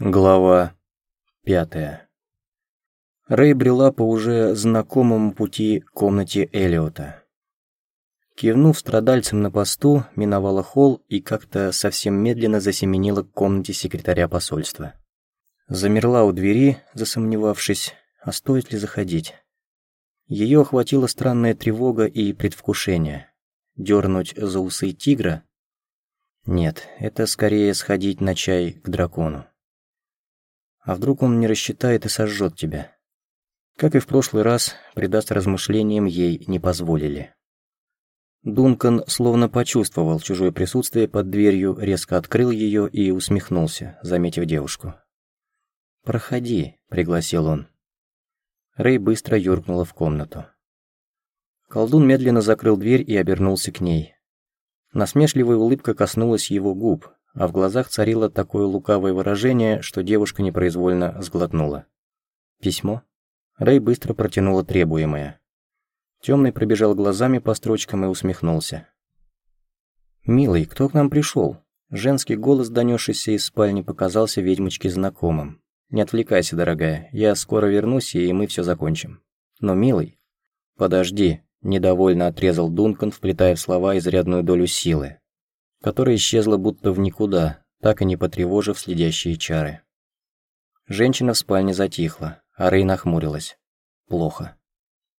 Глава пятая. Рэй брела по уже знакомому пути комнате Элиота. Кивнув страдальцем на посту, миновала холл и как-то совсем медленно засеменила к комнате секретаря посольства. Замерла у двери, засомневавшись, а стоит ли заходить. Ее охватила странная тревога и предвкушение. Дернуть за усы тигра? Нет, это скорее сходить на чай к дракону. А вдруг он не рассчитает и сожжет тебя? Как и в прошлый раз, предаст размышлениям ей не позволили. Дункан словно почувствовал чужое присутствие под дверью, резко открыл ее и усмехнулся, заметив девушку. «Проходи», — пригласил он. Рэй быстро юркнула в комнату. Колдун медленно закрыл дверь и обернулся к ней. Насмешливая улыбка коснулась его губ, а в глазах царило такое лукавое выражение, что девушка непроизвольно сглотнула. «Письмо?» Рэй быстро протянула требуемое. Темный пробежал глазами по строчкам и усмехнулся. «Милый, кто к нам пришел? Женский голос, донесшийся из спальни, показался ведьмочке знакомым. «Не отвлекайся, дорогая, я скоро вернусь, и мы все закончим. Но, милый...» «Подожди», – недовольно отрезал Дункан, вплетая в слова изрядную долю силы, которая исчезла будто в никуда, так и не потревожив следящие чары. Женщина в спальне затихла, а Рей нахмурилась. Плохо.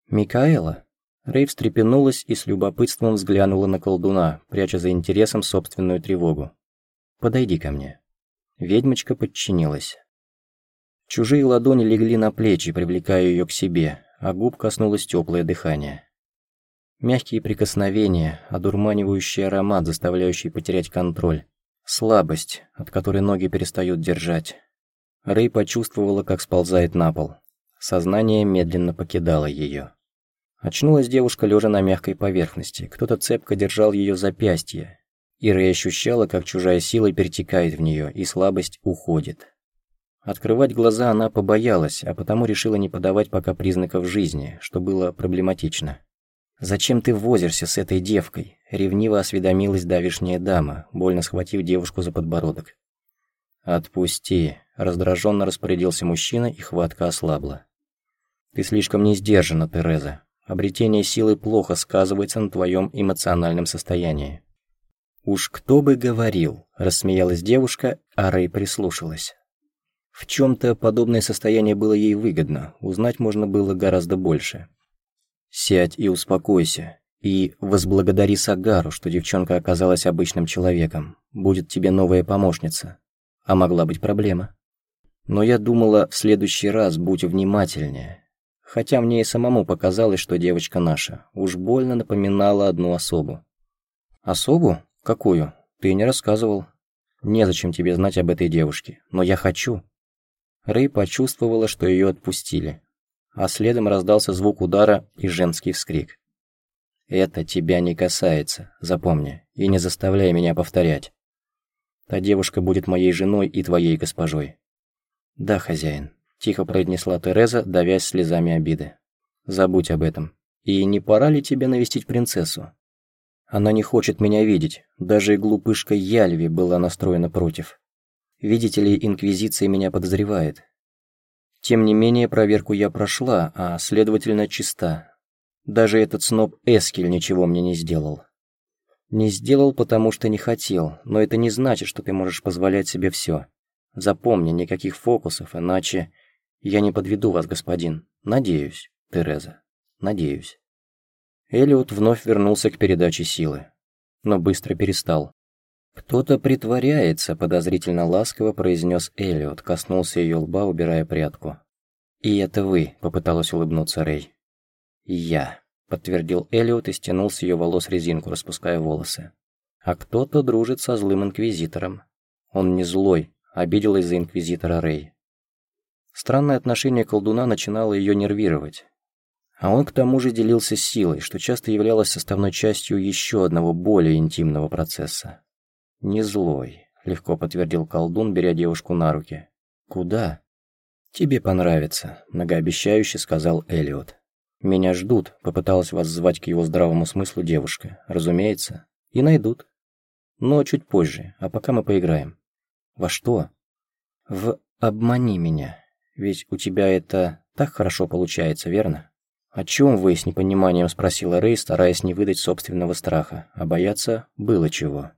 «Микаэла?» Рей встрепенулась и с любопытством взглянула на колдуна, пряча за интересом собственную тревогу. «Подойди ко мне». Ведьмочка подчинилась. Чужие ладони легли на плечи, привлекая ее к себе, а губ коснулось теплое дыхание. Мягкие прикосновения, одурманивающий аромат, заставляющий потерять контроль. Слабость, от которой ноги перестают держать. Рэй почувствовала, как сползает на пол. Сознание медленно покидало ее. Очнулась девушка, лежа на мягкой поверхности. Кто-то цепко держал ее запястье. И Рэй ощущала, как чужая сила перетекает в нее, и слабость уходит. Открывать глаза она побоялась, а потому решила не подавать пока признаков жизни, что было проблематично. «Зачем ты возишься с этой девкой?» — ревниво осведомилась давишняя дама, больно схватив девушку за подбородок. «Отпусти», — раздраженно распорядился мужчина, и хватка ослабла. «Ты слишком не сдержана, Тереза. Обретение силы плохо сказывается на твоем эмоциональном состоянии». «Уж кто бы говорил», — рассмеялась девушка, а Рэй прислушалась. В чем-то подобное состояние было ей выгодно, узнать можно было гораздо больше. Сядь и успокойся. И возблагодари Сагару, что девчонка оказалась обычным человеком. Будет тебе новая помощница. А могла быть проблема. Но я думала, в следующий раз будь внимательнее. Хотя мне и самому показалось, что девочка наша уж больно напоминала одну особу. Особу? Какую? Ты не рассказывал. Незачем тебе знать об этой девушке. Но я хочу. Рэй почувствовала, что ее отпустили а следом раздался звук удара и женский вскрик. «Это тебя не касается, запомни, и не заставляй меня повторять. Та девушка будет моей женой и твоей госпожой». «Да, хозяин», – тихо произнесла Тереза, давясь слезами обиды. «Забудь об этом. И не пора ли тебе навестить принцессу? Она не хочет меня видеть, даже и глупышка Яльви была настроена против. Видите ли, Инквизиция меня подозревает, тем не менее, проверку я прошла, а следовательно чиста. Даже этот сноб Эскель ничего мне не сделал. Не сделал, потому что не хотел, но это не значит, что ты можешь позволять себе все. Запомни, никаких фокусов, иначе я не подведу вас, господин. Надеюсь, Тереза. Надеюсь. Элиот вновь вернулся к передаче силы, но быстро перестал. «Кто-то притворяется», — подозрительно ласково произнес Элliot, коснулся ее лба, убирая прядку. «И это вы», — попыталась улыбнуться Рэй. «Я», — подтвердил Элliot и стянул с ее волос резинку, распуская волосы. «А кто-то дружит со злым инквизитором. Он не злой», — обиделась за инквизитора Рэй. Странное отношение колдуна начинало ее нервировать. А он к тому же делился силой, что часто являлось составной частью еще одного более интимного процесса. «Не злой», — легко подтвердил колдун, беря девушку на руки. «Куда?» «Тебе понравится», — многообещающе сказал Элиот. «Меня ждут», — попыталась вас звать к его здравому смыслу девушка. «Разумеется. И найдут. Но чуть позже, а пока мы поиграем». «Во что?» «В обмани меня. Ведь у тебя это так хорошо получается, верно?» «О чем вы?» – с непониманием спросила Рэй, стараясь не выдать собственного страха, а бояться было чего.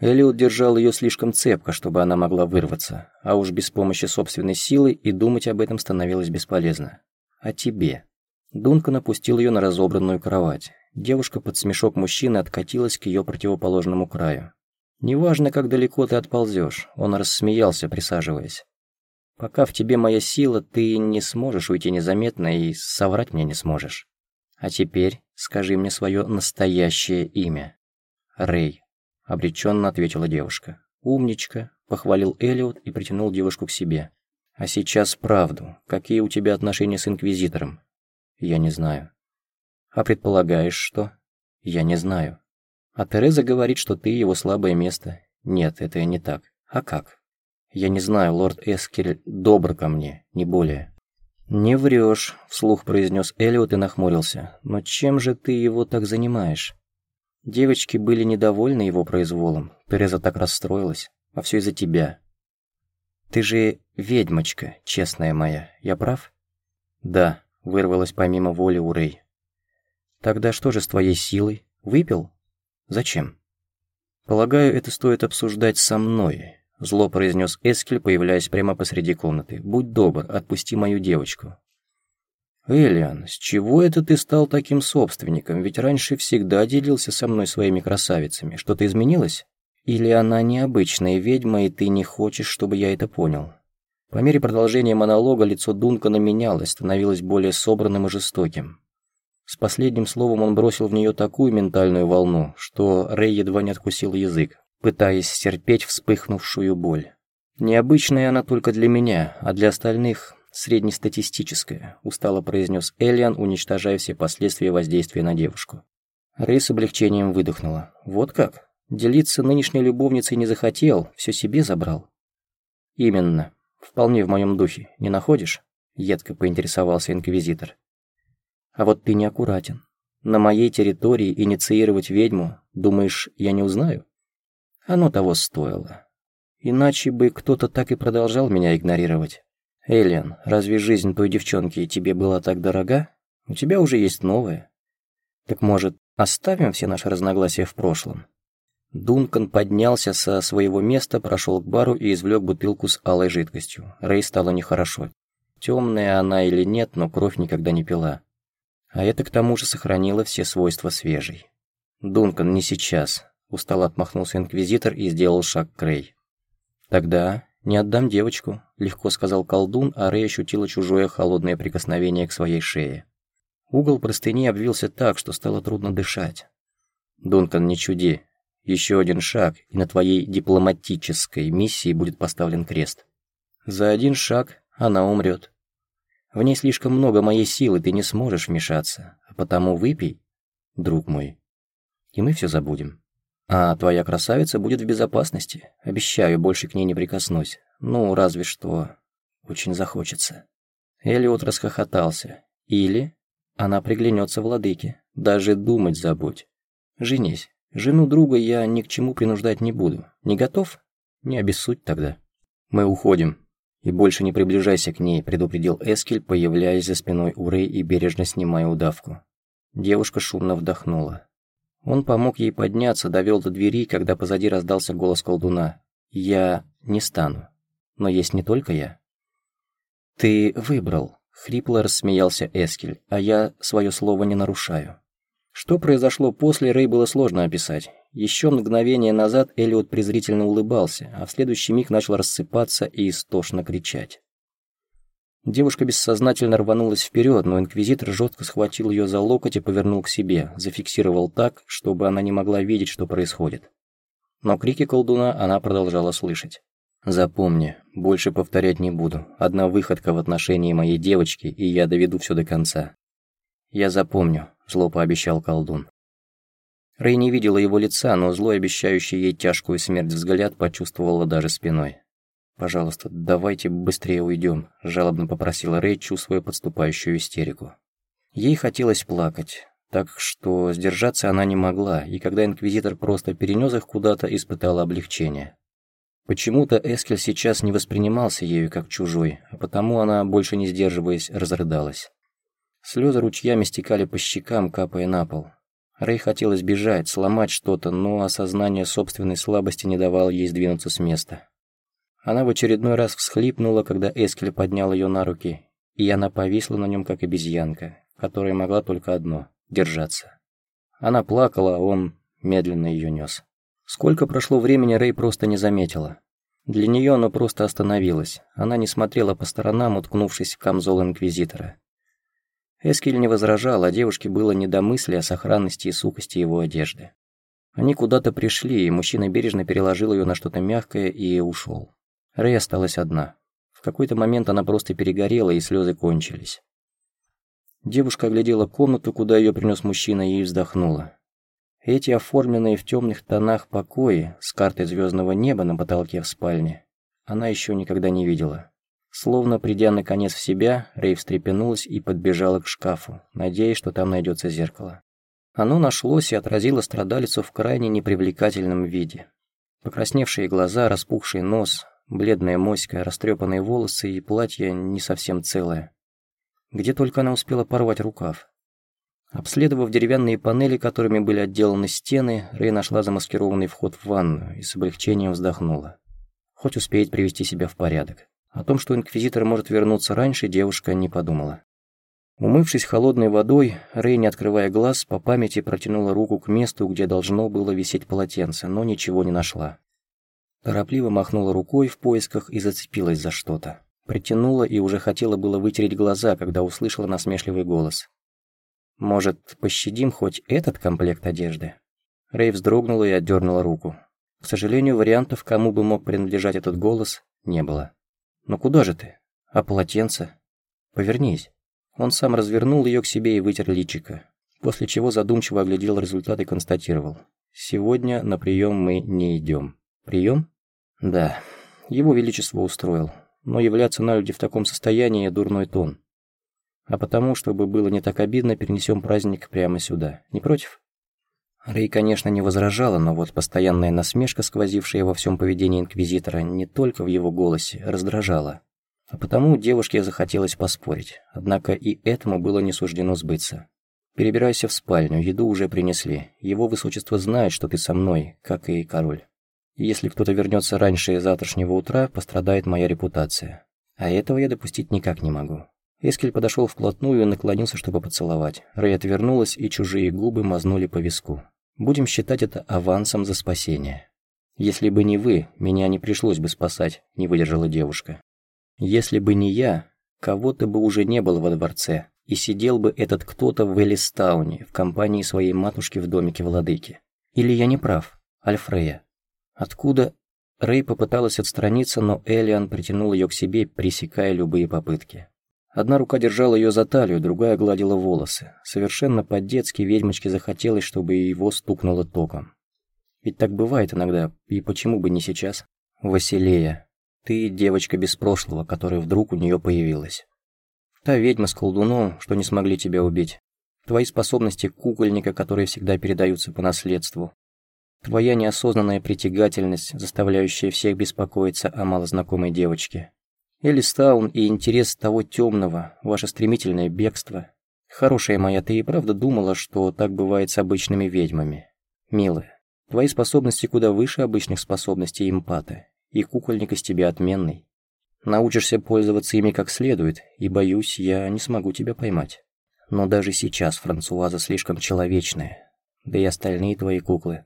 Элиот держал ее слишком цепко, чтобы она могла вырваться, а уж без помощи собственной силы и думать об этом становилось бесполезно. «О тебе». Дункан опустил ее на разобранную кровать. Девушка под смешок мужчины откатилась к ее противоположному краю. «Неважно, как далеко ты отползешь», — он рассмеялся, присаживаясь. «Пока в тебе моя сила, ты не сможешь уйти незаметно и соврать мне не сможешь. А теперь скажи мне свое настоящее имя». «Рэй», — обреченно ответила девушка. «Умничка», — похвалил Элиот и притянул девушку к себе. «А сейчас правду. Какие у тебя отношения с Инквизитором?» «Я не знаю». «А предполагаешь, что?» «Я не знаю». «А Тереза говорит, что ты его слабое место». «Нет, это не так». «А как?» «Я не знаю, лорд Эскель добр ко мне, не более». «Не врешь», — вслух произнес Элиот и нахмурился. «Но чем же ты его так занимаешь?» Девочки были недовольны его произволом. Тереза так расстроилась. А все из-за тебя. «Ты же ведьмочка, честная моя, я прав?» «Да», — вырвалась помимо воли у Рэй. «Тогда что же с твоей силой? Выпил? Зачем?» «Полагаю, это стоит обсуждать со мной», — зло произнес Эскель, появляясь прямо посреди комнаты. «Будь добр, отпусти мою девочку». «Элиан, с чего это ты стал таким собственником? Ведь раньше всегда делился со мной своими красавицами. Что-то изменилось? Или она необычная ведьма, и ты не хочешь, чтобы я это понял?» По мере продолжения монолога лицо Дункана менялось, становилось более собранным и жестоким. С последним словом он бросил в нее такую ментальную волну, что Рэй едва не откусил язык, пытаясь стерпеть вспыхнувшую боль. «Необычная она только для меня, а для остальных среднестатистическая», устало произнес Элиан, уничтожая все последствия воздействия на девушку. Рэй с облегчением выдохнула. «Вот как? Делиться нынешней любовницей не захотел, все себе забрал». «Именно. Вполне в моем духе. Не находишь?» Едко поинтересовался инквизитор. А вот ты неаккуратен. На моей территории инициировать ведьму, думаешь, я не узнаю? Оно того стоило. Иначе бы кто-то так и продолжал меня игнорировать. Эллен, разве жизнь той девчонки тебе была так дорога? У тебя уже есть новая. Так может, оставим все наши разногласия в прошлом? Дункан поднялся со своего места, прошел к бару и извлек бутылку с алой жидкостью. Рэй стало нехорошо. Темная она или нет, но кровь никогда не пила. А это к тому же сохранило все свойства свежей. «Дункан, не сейчас», – устало отмахнулся Инквизитор и сделал шаг к Рэй. «Тогда не отдам девочку», – легко сказал колдун, а Рэй ощутила чужое холодное прикосновение к своей шее. Угол простыни обвился так, что стало трудно дышать. «Дункан, не чуди. Еще один шаг, и на твоей дипломатической миссии будет поставлен крест. За один шаг она умрет. В ней слишком много моей силы, ты не сможешь вмешаться. А потому выпей, друг мой, и мы все забудем. А твоя красавица будет в безопасности. Обещаю, больше к ней не прикоснусь. Ну, разве что очень захочется». Элиот расхохотался. «Или она приглянется владыке. Даже думать забудь. Женись. Жену друга я ни к чему принуждать не буду. Не готов? Не обессудь тогда. Мы уходим. «И больше не приближайся к ней», – предупредил Эскель, появляясь за спиной у Рэй и бережно снимая удавку. Девушка шумно вдохнула. Он помог ей подняться, довел до двери, когда позади раздался голос колдуна. «Я не стану. Но есть не только я». «Ты выбрал», — хрипло рассмеялся Эскель, «а я свое слово не нарушаю». Что произошло после, Рэй было сложно описать. Еще мгновение назад Элиот презрительно улыбался, а в следующий миг начал рассыпаться и истошно кричать. Девушка бессознательно рванулась вперед, но инквизитор жестко схватил ее за локоть и повернул к себе, зафиксировал так, чтобы она не могла видеть, что происходит. Но крики колдуна она продолжала слышать. «Запомни, больше повторять не буду. Одна выходка в отношении моей девочки, и я доведу все до конца». «Я запомню», — зло пообещал колдун. Рэй не видела его лица, но злой, обещающий ей тяжкую смерть взгляд, почувствовала даже спиной. «Пожалуйста, давайте быстрее уйдем», – жалобно попросила Рэй, чувствуя подступающую истерику. Ей хотелось плакать, так что сдержаться она не могла, и когда Инквизитор просто перенес их куда-то, испытала облегчение. Почему-то Эскель сейчас не воспринимался ею как чужой, а потому она, больше не сдерживаясь, разрыдалась. Слезы ручьями стекали по щекам, капая на пол. Рэй хотелось бежать, сломать что-то, но осознание собственной слабости не давало ей сдвинуться с места. Она в очередной раз всхлипнула, когда Эскель поднял ее на руки, и она повисла на нем, как обезьянка, которая могла только одно — держаться. Она плакала, а он медленно ее нес. Сколько прошло времени, Рэй просто не заметила. Для нее оно просто остановилось. Она не смотрела по сторонам, уткнувшись в камзол Инквизитора. Эскель не возражал, а девушке было не до мысли о сохранности и сухости его одежды. Они куда-то пришли, и мужчина бережно переложил ее на что-то мягкое и ушел. Рэй осталась одна. В какой-то момент она просто перегорела, и слезы кончились. Девушка оглядела комнату, куда ее принес мужчина, и вздохнула. Эти оформленные в темных тонах покои с картой звездного неба на потолке в спальне она еще никогда не видела. Словно придя наконец в себя, Рэй встрепенулась и подбежала к шкафу, надеясь, что там найдется зеркало. Оно нашлось и отразило страдалицу в крайне непривлекательном виде. Покрасневшие глаза, распухший нос, бледная моська, растрепанные волосы и платье не совсем целое. Где только она успела порвать рукав. Обследовав деревянные панели, которыми были отделаны стены, Рэй нашла замаскированный вход в ванную и с облегчением вздохнула. Хоть успеет привести себя в порядок. О том, что инквизитор может вернуться раньше, девушка не подумала. Умывшись холодной водой, Рэй, не открывая глаз, по памяти протянула руку к месту, где должно было висеть полотенце, но ничего не нашла. Торопливо махнула рукой в поисках и зацепилась за что-то. Притянула и уже хотела было вытереть глаза, когда услышала насмешливый голос. Может, пощадим хоть этот комплект одежды? Рэй вздрогнула и отдернула руку. К сожалению, вариантов, кому бы мог принадлежать этот голос, не было. «Но куда же ты? А полотенце?» «Повернись». Он сам развернул ее к себе и вытер личико, после чего задумчиво оглядел результат и констатировал. «Сегодня на прием мы не идем». «Прием?» «Да». Его Величество устроил. Но являться на люди в таком состоянии – дурной тон. А потому, чтобы было не так обидно, перенесем праздник прямо сюда. Не против? Рэй, конечно, не возражала, но вот постоянная насмешка, сквозившая во всем поведении Инквизитора, не только в его голосе, раздражала. А потому девушке захотелось поспорить, однако и этому было не суждено сбыться. «Перебирайся в спальню, еду уже принесли. Его высочество знает, что ты со мной, как и король. Если кто-то вернется раньше завтрашнего утра, пострадает моя репутация. А этого я допустить никак не могу. Эскель подошел вплотную и наклонился, чтобы поцеловать. Рэй отвернулась, и чужие губы мазнули по виску. «Будем считать это авансом за спасение. Если бы не вы, меня не пришлось бы спасать», — не выдержала девушка. «Если бы не я, кого-то бы уже не было во дворце, и сидел бы этот кто-то в Элистауне, в компании своей матушки в домике владыки. Или я не прав, Альфрея? Откуда...» Рэй попыталась отстраниться, но Элиан притянул ее к себе, пресекая любые попытки. Одна рука держала ее за талию, другая гладила волосы. Совершенно по-детски ведьмочке захотелось, чтобы его стукнуло током. Ведь так бывает иногда, и почему бы не сейчас? Василея, ты девочка без прошлого, которая вдруг у нее появилась. Та ведьма с колдуном, что не смогли тебя убить. Твои способности кукольника, которые всегда передаются по наследству. Твоя неосознанная притягательность, заставляющая всех беспокоиться о малознакомой девочке. Элистаун и интерес того темного, ваше стремительное бегство. Хорошая моя, ты и правда думала, что так бывает с обычными ведьмами? Милая, твои способности куда выше обычных способностей импата, и кукольник из тебя отменный. Научишься пользоваться ими как следует, и, боюсь, я не смогу тебя поймать. Но даже сейчас Франсуаза слишком человечная, да и остальные твои куклы.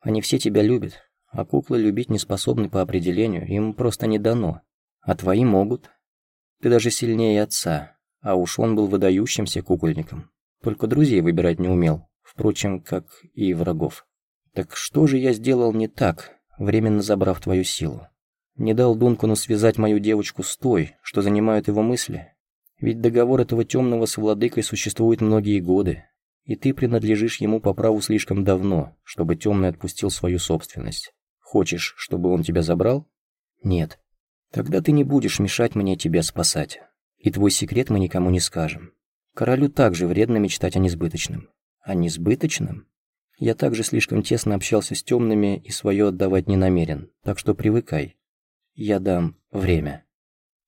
Они все тебя любят, а куклы любить не способны по определению, им просто не дано. А твои могут. Ты даже сильнее отца, а уж он был выдающимся кукольником. Только друзей выбирать не умел, впрочем, как и врагов. Так что же я сделал не так, временно забрав твою силу? Не дал Дункану связать мою девочку с той, что занимают его мысли? Ведь договор этого темного с владыкой существует многие годы, и ты принадлежишь ему по праву слишком давно, чтобы темный отпустил свою собственность. Хочешь, чтобы он тебя забрал? Нет. Тогда ты не будешь мешать мне тебя спасать. И твой секрет мы никому не скажем. Королю также вредно мечтать о несбыточном. О несбыточном? Я также слишком тесно общался с темными и свое отдавать не намерен, так что привыкай. Я дам время.